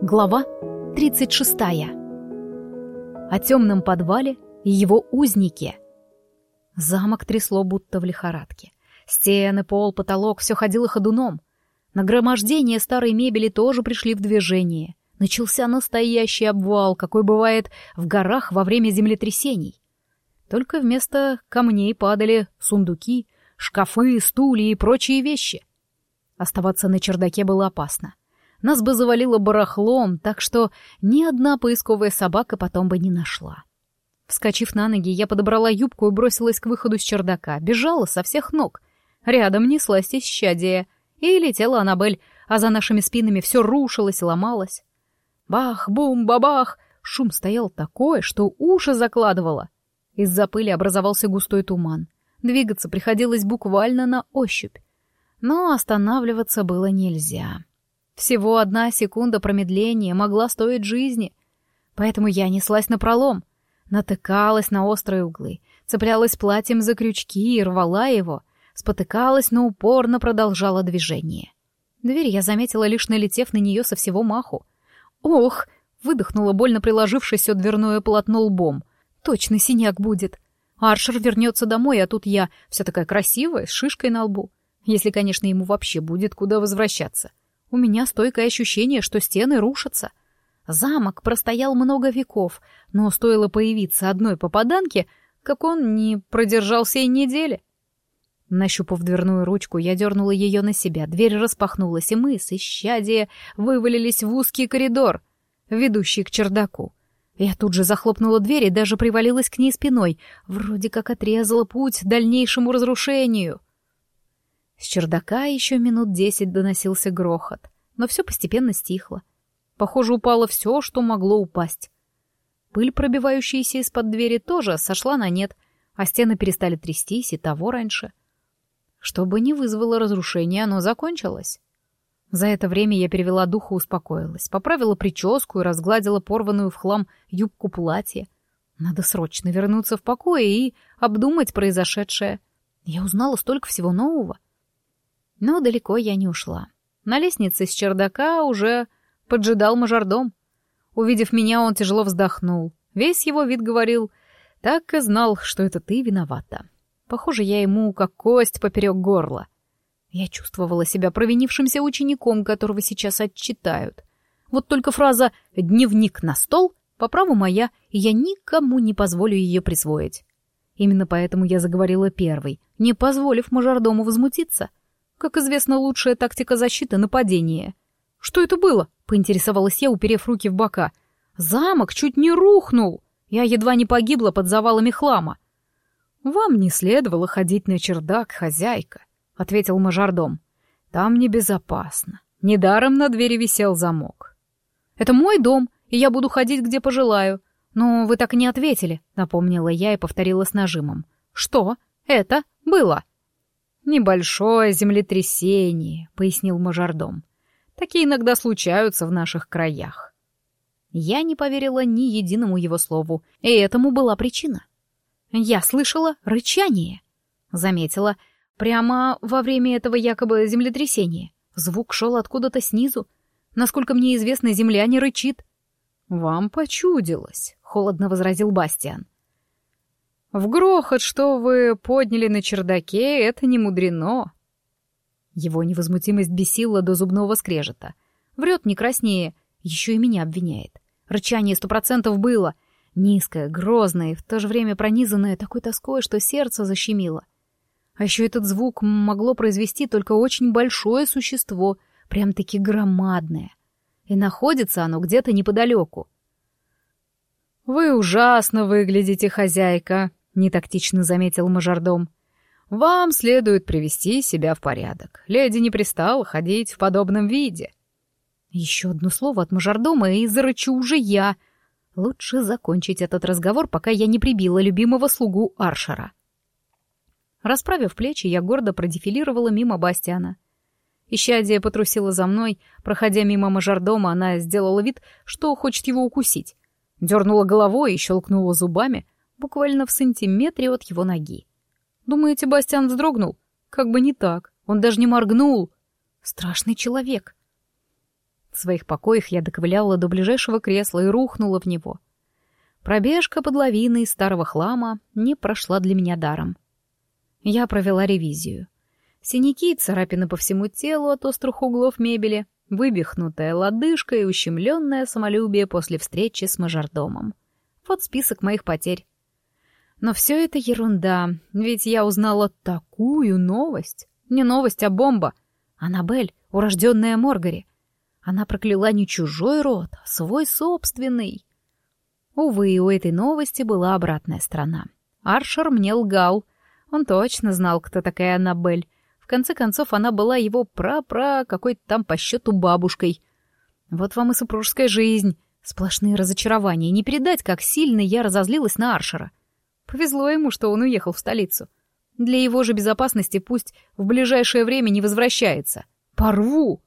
Глава 36. О темном подвале и его узнике. Замок трясло будто в лихорадке. Стены, пол, потолок — все ходило ходуном. Нагромождение старой мебели тоже пришли в движение. Начался настоящий обвал, какой бывает в горах во время землетрясений. Только вместо камней падали сундуки, шкафы, стулья и прочие вещи. Оставаться на чердаке было опасно нас бы завалило барахлом, так что ни одна поисковая собака потом бы не нашла. Вскочив на ноги, я подобрала юбку и бросилась к выходу с чердака, бежала со всех ног. Рядом неслась исчадие, и летела Аннабель, а за нашими спинами все рушилось и ломалось. Бах, бум, бабах! Шум стоял такой, что уши закладывало. Из-за пыли образовался густой туман. Двигаться приходилось буквально на ощупь. Но останавливаться было нельзя. Всего одна секунда промедления могла стоить жизни. Поэтому я неслась на пролом, натыкалась на острые углы, цеплялась платьем за крючки и рвала его, спотыкалась, но упорно продолжала движение. Дверь я заметила, лишь налетев на нее со всего маху. «Ох!» — выдохнула, больно приложившись о дверное полотно лбом. «Точно синяк будет!» Аршер вернется домой, а тут я, вся такая красивая, с шишкой на лбу. Если, конечно, ему вообще будет куда возвращаться. У меня стойкое ощущение, что стены рушатся. Замок простоял много веков, но стоило появиться одной попаданке, как он не продержался и недели. Нащупав дверную ручку, я дернула ее на себя, дверь распахнулась, и мы с исчадия вывалились в узкий коридор, ведущий к чердаку. Я тут же захлопнула дверь и даже привалилась к ней спиной, вроде как отрезала путь дальнейшему разрушению. С чердака еще минут десять доносился грохот, но все постепенно стихло. Похоже, упало все, что могло упасть. Пыль, пробивающаяся из-под двери, тоже сошла на нет, а стены перестали трястись и того раньше. Чтобы не вызвало разрушения, оно закончилось. За это время я перевела дух и успокоилась, поправила прическу и разгладила порванную в хлам юбку платья. Надо срочно вернуться в покое и обдумать произошедшее. Я узнала столько всего нового — но далеко я не ушла. На лестнице с чердака уже поджидал мажордом. Увидев меня, он тяжело вздохнул. Весь его вид говорил, так и знал, что это ты виновата. Похоже, я ему как кость поперек горла. Я чувствовала себя провинившимся учеником, которого сейчас отчитают. Вот только фраза «дневник на стол» по праву моя, и я никому не позволю ее присвоить. Именно поэтому я заговорила первой, не позволив мажордому возмутиться — как известно, лучшая тактика защиты — нападение. «Что это было?» — поинтересовалась я, уперев руки в бока. «Замок чуть не рухнул! Я едва не погибла под завалами хлама». «Вам не следовало ходить на чердак, хозяйка», — ответил мажордом. «Там небезопасно. Недаром на двери висел замок». «Это мой дом, и я буду ходить, где пожелаю. Но вы так и не ответили», — напомнила я и повторила с нажимом. «Что? Это было?» «Небольшое землетрясение», — пояснил мажордом. «Такие иногда случаются в наших краях». Я не поверила ни единому его слову, и этому была причина. Я слышала рычание. Заметила, прямо во время этого якобы землетрясения. Звук шел откуда-то снизу. Насколько мне известно, земля не рычит. «Вам почудилось», — холодно возразил Бастиан. В грохот, что вы подняли на чердаке, это не мудрено. Его невозмутимость бесила до зубного скрежета. Врет не краснее, еще и меня обвиняет. Рычание сто процентов было. Низкое, грозное и в то же время пронизанное такой тоской, что сердце защемило. А еще этот звук могло произвести только очень большое существо, прям-таки громадное. И находится оно где-то неподалеку. «Вы ужасно выглядите, хозяйка», нетактично заметил мажордом. «Вам следует привести себя в порядок. Леди не пристала ходить в подобном виде». Еще одно слово от мажордома, и зарычу уже я. Лучше закончить этот разговор, пока я не прибила любимого слугу Аршера. Расправив плечи, я гордо продефилировала мимо Бастиана. Ищадия потрусила за мной. Проходя мимо мажордома, она сделала вид, что хочет его укусить. Дернула головой и щелкнула зубами — буквально в сантиметре от его ноги. Думаете, Бастиан вздрогнул? Как бы не так. Он даже не моргнул. Страшный человек. В своих покоях я доковыляла до ближайшего кресла и рухнула в него. Пробежка под лавиной старого хлама не прошла для меня даром. Я провела ревизию. Синяки и царапины по всему телу от острых углов мебели, вывихнутая лодыжка и ущемленное самолюбие после встречи с мажордомом. Вот список моих потерь. Но все это ерунда, ведь я узнала такую новость. Не новость, а бомба. Аннабель, урожденная Моргари. Она прокляла не чужой род, а свой собственный. Увы, у этой новости была обратная сторона. Аршер мне лгал. Он точно знал, кто такая Аннабель. В конце концов, она была его пра-пра какой-то там по счету бабушкой. Вот вам и супружеская жизнь. Сплошные разочарования. Не передать, как сильно я разозлилась на Аршера. Повезло ему, что он уехал в столицу. Для его же безопасности пусть в ближайшее время не возвращается. Порву!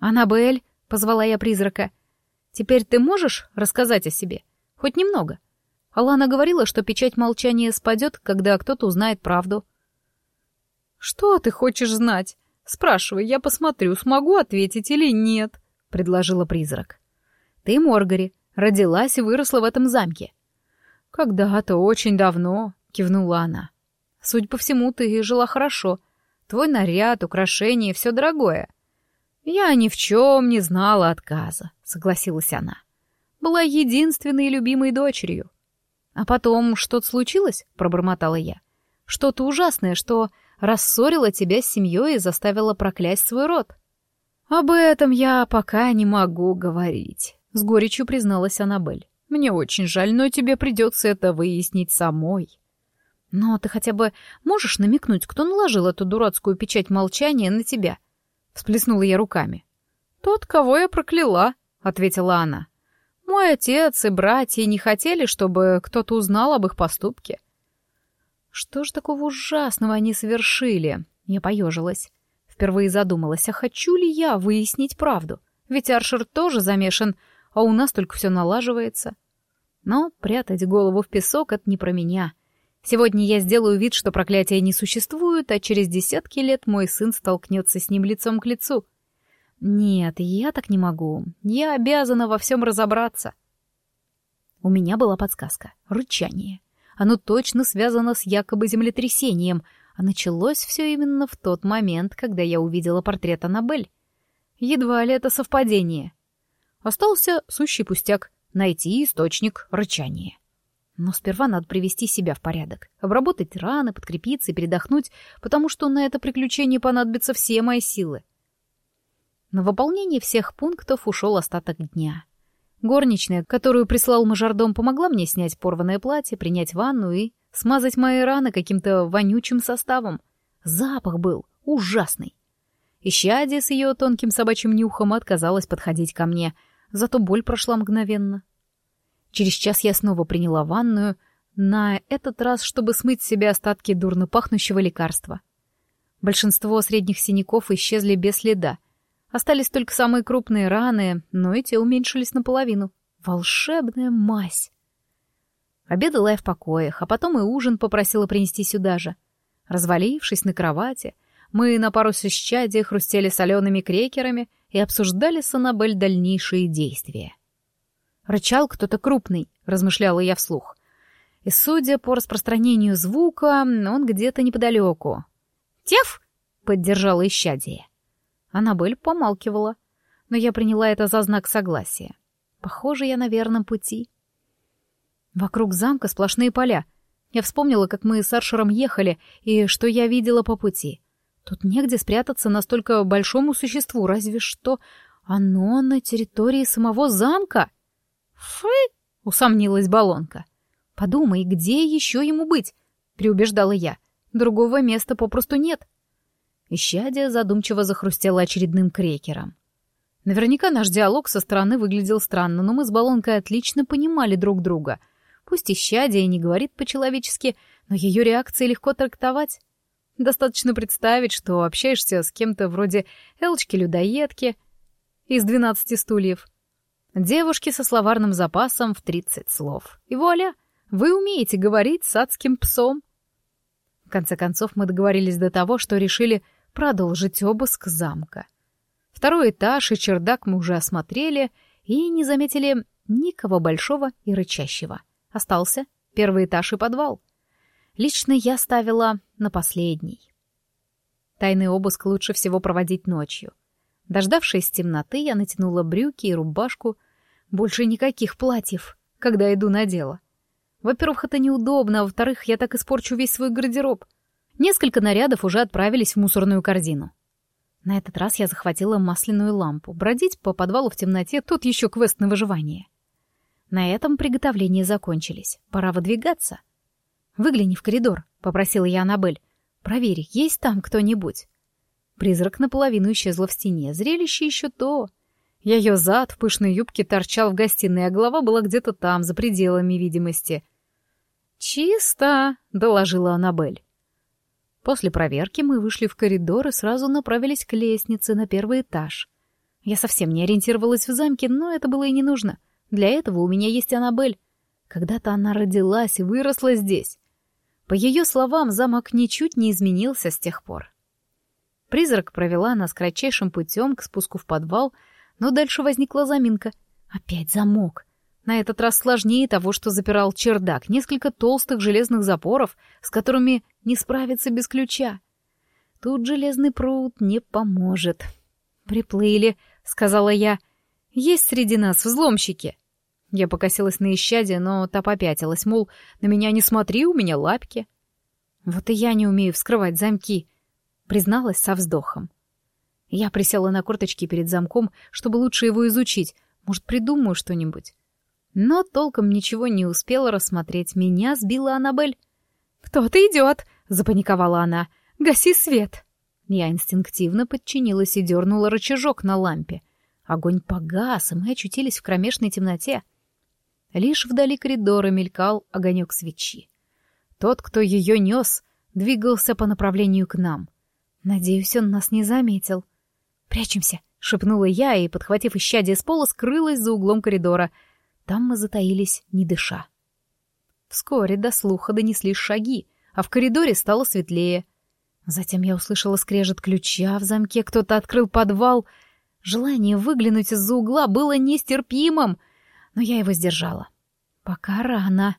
«Аннабель», — позвала я призрака, — «теперь ты можешь рассказать о себе?» Хоть немного. Алана говорила, что печать молчания спадет, когда кто-то узнает правду. «Что ты хочешь знать? Спрашивай, я посмотрю, смогу ответить или нет», — предложила призрак. «Ты, Моргари, родилась и выросла в этом замке». «Когда-то очень давно», — кивнула она. «Судя по всему, ты жила хорошо. Твой наряд, украшения — все дорогое». «Я ни в чем не знала отказа», — согласилась она была единственной любимой дочерью. А потом что-то случилось, пробормотала я. Что-то ужасное, что рассорило тебя с семьей и заставило проклясть свой род. Об этом я пока не могу говорить, с горечью призналась Аннабель. Мне очень жаль, но тебе придется это выяснить самой. Но ты хотя бы можешь намекнуть, кто наложил эту дурацкую печать молчания на тебя? Всплеснула я руками. Тот, кого я прокляла, ответила она. Мой отец и братья не хотели, чтобы кто-то узнал об их поступке. Что ж такого ужасного они совершили? Я поежилась. Впервые задумалась, а хочу ли я выяснить правду? Ведь Аршер тоже замешан, а у нас только все налаживается. Но прятать голову в песок — это не про меня. Сегодня я сделаю вид, что проклятия не существует, а через десятки лет мой сын столкнется с ним лицом к лицу — нет, я так не могу. Я обязана во всем разобраться. У меня была подсказка. Рычание. Оно точно связано с якобы землетрясением, а началось все именно в тот момент, когда я увидела портрет Аннабель. Едва ли это совпадение. Остался сущий пустяк — найти источник рычания. Но сперва надо привести себя в порядок, обработать раны, подкрепиться и передохнуть, потому что на это приключение понадобятся все мои силы. На выполнение всех пунктов ушел остаток дня. Горничная, которую прислал мажордом, помогла мне снять порванное платье, принять ванну и смазать мои раны каким-то вонючим составом. Запах был ужасный. Ищадия с ее тонким собачьим нюхом отказалась подходить ко мне, зато боль прошла мгновенно. Через час я снова приняла ванную, на этот раз, чтобы смыть с себя остатки дурно пахнущего лекарства. Большинство средних синяков исчезли без следа — Остались только самые крупные раны, но и те уменьшились наполовину. Волшебная мазь! Обедала я в покоях, а потом и ужин попросила принести сюда же. Развалившись на кровати, мы на пару с исчадия хрустели солеными крекерами и обсуждали с Аннабель дальнейшие действия. «Рычал кто-то крупный», — размышляла я вслух. И, судя по распространению звука, он где-то неподалеку. «Теф!» — поддержала исчадие. Аннабель помалкивала, но я приняла это за знак согласия. Похоже, я на верном пути. Вокруг замка сплошные поля. Я вспомнила, как мы с Аршером ехали, и что я видела по пути. Тут негде спрятаться настолько большому существу, разве что оно на территории самого замка. «Фы!» — усомнилась Балонка. «Подумай, где еще ему быть?» — приубеждала я. «Другого места попросту нет». Ищадия задумчиво захрустела очередным крекером. Наверняка наш диалог со стороны выглядел странно, но мы с Балонкой отлично понимали друг друга. Пусть Ищадия не говорит по-человечески, но ее реакции легко трактовать. Достаточно представить, что общаешься с кем-то вроде Элочки-людоедки из двенадцати стульев. Девушки со словарным запасом в тридцать слов. И вуаля, вы умеете говорить с адским псом. В конце концов, мы договорились до того, что решили продолжить обыск замка. Второй этаж и чердак мы уже осмотрели и не заметили никого большого и рычащего. Остался первый этаж и подвал. Лично я ставила на последний. Тайный обыск лучше всего проводить ночью. Дождавшись темноты, я натянула брюки и рубашку. Больше никаких платьев, когда иду на дело. Во-первых, это неудобно, а во-вторых, я так испорчу весь свой гардероб. Несколько нарядов уже отправились в мусорную корзину. На этот раз я захватила масляную лампу. Бродить по подвалу в темноте — тут еще квест на выживание. На этом приготовления закончились. Пора выдвигаться. «Выгляни в коридор», — попросила я Аннабель. Проверь, есть там кто-нибудь. Призрак наполовину исчезла в стене. Зрелище еще то. Ее зад в пышной юбке торчал в гостиной, а голова была где-то там, за пределами видимости. «Чисто!» — доложила Аннабель. После проверки мы вышли в коридор и сразу направились к лестнице на первый этаж. Я совсем не ориентировалась в замке, но это было и не нужно. Для этого у меня есть Аннабель. Когда-то она родилась и выросла здесь. По ее словам, замок ничуть не изменился с тех пор. Призрак провела нас кратчайшим путем к спуску в подвал, но дальше возникла заминка. Опять замок. На этот раз сложнее того, что запирал чердак, несколько толстых железных запоров, с которыми не справиться без ключа. Тут железный пруд не поможет. «Приплыли», — сказала я. «Есть среди нас взломщики». Я покосилась на исчадие, но та попятилась, мол, на меня не смотри, у меня лапки. Вот и я не умею вскрывать замки, призналась со вздохом. Я присела на корточки перед замком, чтобы лучше его изучить, может, придумаю что-нибудь. Но толком ничего не успела рассмотреть. Меня сбила Аннабель. «Кто-то идет!» — запаниковала она. «Гаси свет!» Я инстинктивно подчинилась и дернула рычажок на лампе. Огонь погас, и мы очутились в кромешной темноте. Лишь вдали коридора мелькал огонек свечи. Тот, кто ее нес, двигался по направлению к нам. Надеюсь, он нас не заметил. «Прячемся!» — шепнула я и, подхватив исчадие с пола, скрылась за углом коридора. Там мы затаились, не дыша. Вскоре до слуха донеслись шаги, а в коридоре стало светлее. Затем я услышала скрежет ключа в замке, кто-то открыл подвал. Желание выглянуть из-за угла было нестерпимым — но я его сдержала. «Пока рано».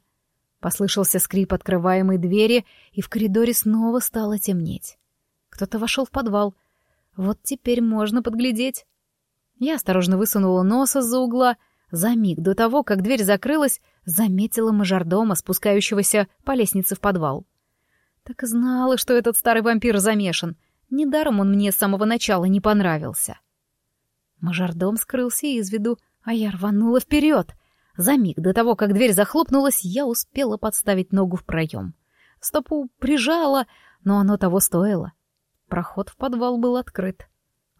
Послышался скрип открываемой двери, и в коридоре снова стало темнеть. Кто-то вошел в подвал. Вот теперь можно подглядеть. Я осторожно высунула нос из-за угла. За миг до того, как дверь закрылась, заметила мажордома, спускающегося по лестнице в подвал. Так и знала, что этот старый вампир замешан. Недаром он мне с самого начала не понравился. Мажордом скрылся из виду, а я рванула вперед. За миг до того, как дверь захлопнулась, я успела подставить ногу в проем. Стопу прижала, но оно того стоило. Проход в подвал был открыт.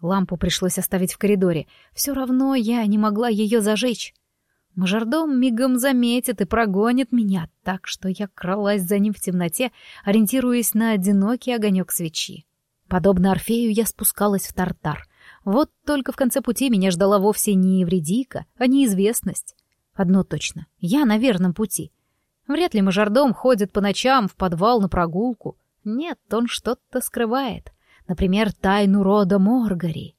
Лампу пришлось оставить в коридоре. Все равно я не могла ее зажечь. Мажордом мигом заметит и прогонит меня, так что я кралась за ним в темноте, ориентируясь на одинокий огонек свечи. Подобно Орфею я спускалась в тартар, вот только в конце пути меня ждала вовсе не Евредика, а неизвестность. Одно точно, я на верном пути. Вряд ли мажордом ходит по ночам в подвал на прогулку. Нет, он что-то скрывает. Например, тайну рода Моргари.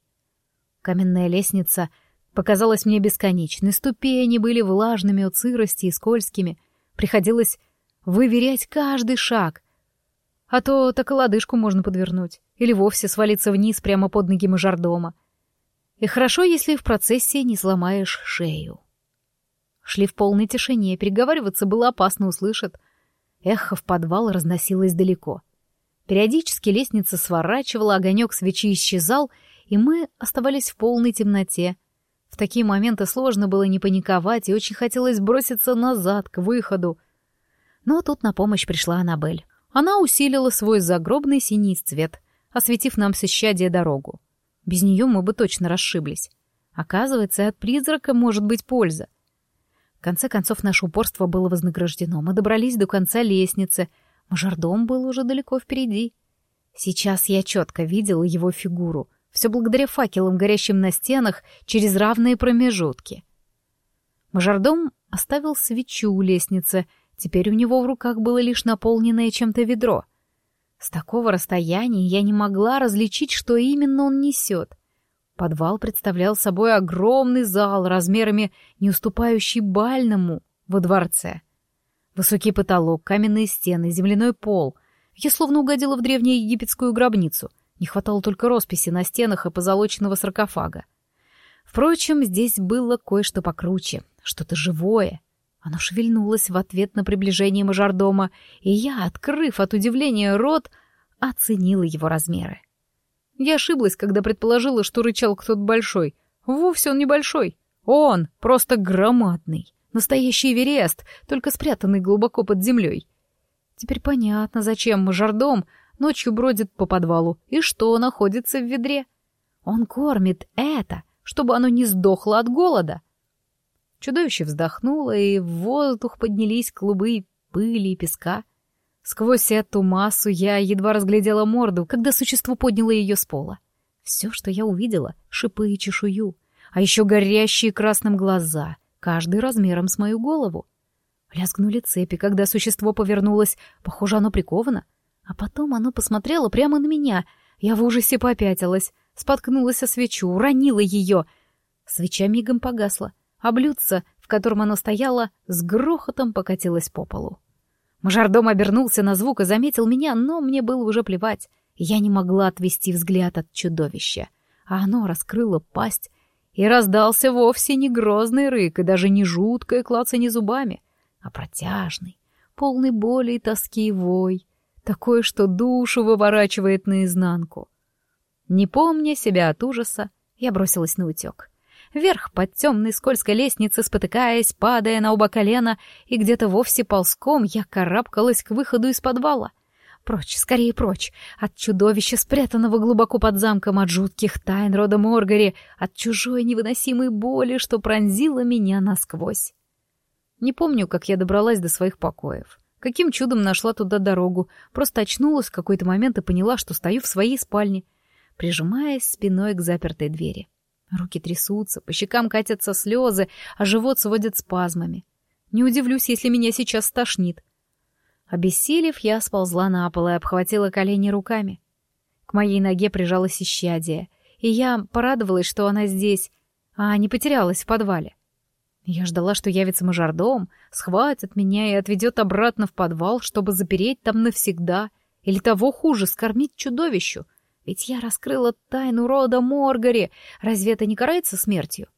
Каменная лестница показалась мне бесконечной. Ступени были влажными от сырости и скользкими. Приходилось выверять каждый шаг. А то так и лодыжку можно подвернуть или вовсе свалиться вниз прямо под ноги мажордома. И хорошо, если в процессе не сломаешь шею. Шли в полной тишине, переговариваться было опасно, услышат. Эхо в подвал разносилось далеко. Периодически лестница сворачивала, огонек свечи исчезал, и мы оставались в полной темноте. В такие моменты сложно было не паниковать, и очень хотелось броситься назад, к выходу. Но тут на помощь пришла Аннабель. Она усилила свой загробный синий цвет — осветив нам с исчадия дорогу. Без нее мы бы точно расшиблись. Оказывается, от призрака может быть польза. В конце концов, наше упорство было вознаграждено. Мы добрались до конца лестницы. Мажордом был уже далеко впереди. Сейчас я четко видела его фигуру. Все благодаря факелам, горящим на стенах, через равные промежутки. Мажордом оставил свечу у лестницы. Теперь у него в руках было лишь наполненное чем-то ведро — с такого расстояния я не могла различить, что именно он несет. Подвал представлял собой огромный зал размерами не уступающий бальному во дворце. Высокий потолок, каменные стены, земляной пол. Я словно угодила в древнюю египетскую гробницу. Не хватало только росписи на стенах и позолоченного саркофага. Впрочем, здесь было кое-что покруче, что-то живое. Оно шевельнулось в ответ на приближение мажордома, и я, открыв от удивления рот, оценила его размеры. Я ошиблась, когда предположила, что рычал кто-то большой. Вовсе он небольшой. Он просто громадный. Настоящий Эверест, только спрятанный глубоко под землей. Теперь понятно, зачем мажордом ночью бродит по подвалу и что находится в ведре. Он кормит это, чтобы оно не сдохло от голода. Чудовище вздохнуло, и в воздух поднялись клубы пыли и песка. Сквозь эту массу я едва разглядела морду, когда существо подняло ее с пола. Все, что я увидела — шипы и чешую, а еще горящие красным глаза, каждый размером с мою голову. Лязгнули цепи, когда существо повернулось, похоже, оно приковано. А потом оно посмотрело прямо на меня. Я в ужасе попятилась, споткнулась о свечу, уронила ее. Свеча мигом погасла, а блюдце, в котором оно стояло, с грохотом покатилось по полу. Мажордом обернулся на звук и заметил меня, но мне было уже плевать. Я не могла отвести взгляд от чудовища. А оно раскрыло пасть, и раздался вовсе не грозный рык и даже не жуткое клацанье зубами, а протяжный, полный боли и тоски вой, такой, что душу выворачивает наизнанку. Не помня себя от ужаса, я бросилась на утек вверх под темной скользкой лестницей, спотыкаясь, падая на оба колена, и где-то вовсе ползком я карабкалась к выходу из подвала. Прочь, скорее прочь, от чудовища, спрятанного глубоко под замком, от жутких тайн рода Моргари, от чужой невыносимой боли, что пронзила меня насквозь. Не помню, как я добралась до своих покоев. Каким чудом нашла туда дорогу, просто очнулась в какой-то момент и поняла, что стою в своей спальне, прижимаясь спиной к запертой двери. Руки трясутся, по щекам катятся слезы, а живот сводит спазмами. Не удивлюсь, если меня сейчас стошнит. Обессилев, я сползла на пол и обхватила колени руками. К моей ноге прижалась исчадие, и я порадовалась, что она здесь, а не потерялась в подвале. Я ждала, что явится мажордом, схватит меня и отведет обратно в подвал, чтобы запереть там навсегда, или того хуже, скормить чудовищу, ведь я раскрыла тайну рода Моргари. Разве это не карается смертью?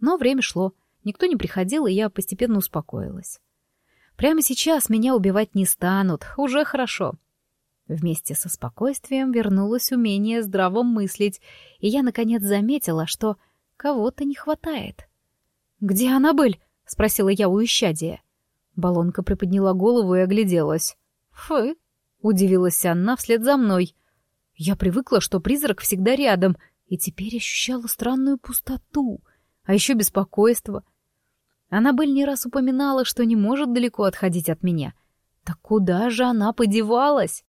Но время шло. Никто не приходил, и я постепенно успокоилась. Прямо сейчас меня убивать не станут. Уже хорошо. Вместе со спокойствием вернулось умение здраво мыслить, и я, наконец, заметила, что кого-то не хватает. «Где Аннабель?» — спросила я у исчадия. Балонка приподняла голову и огляделась. «Фы!» — удивилась она вслед за мной. Я привыкла, что призрак всегда рядом, и теперь ощущала странную пустоту, а еще беспокойство. Аннабель не раз упоминала, что не может далеко отходить от меня. Так куда же она подевалась?